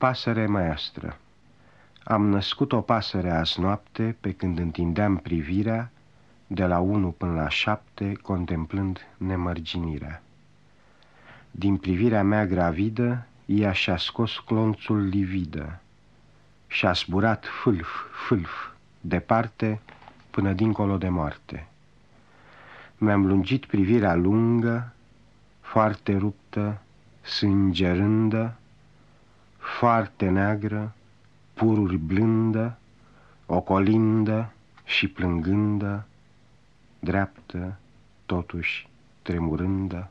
Pasăre maestră Am născut o pasăre azi noapte pe când întindeam privirea de la unu până la șapte, contemplând nemărginirea. Din privirea mea gravidă, ea și-a scos clonțul lividă și-a zburat fâlf, fâlf, departe, până dincolo de moarte. Mi-am lungit privirea lungă, foarte ruptă, sângerândă, foarte neagră, pururi blândă, ocolindă și plângândă, dreaptă, totuși tremurândă,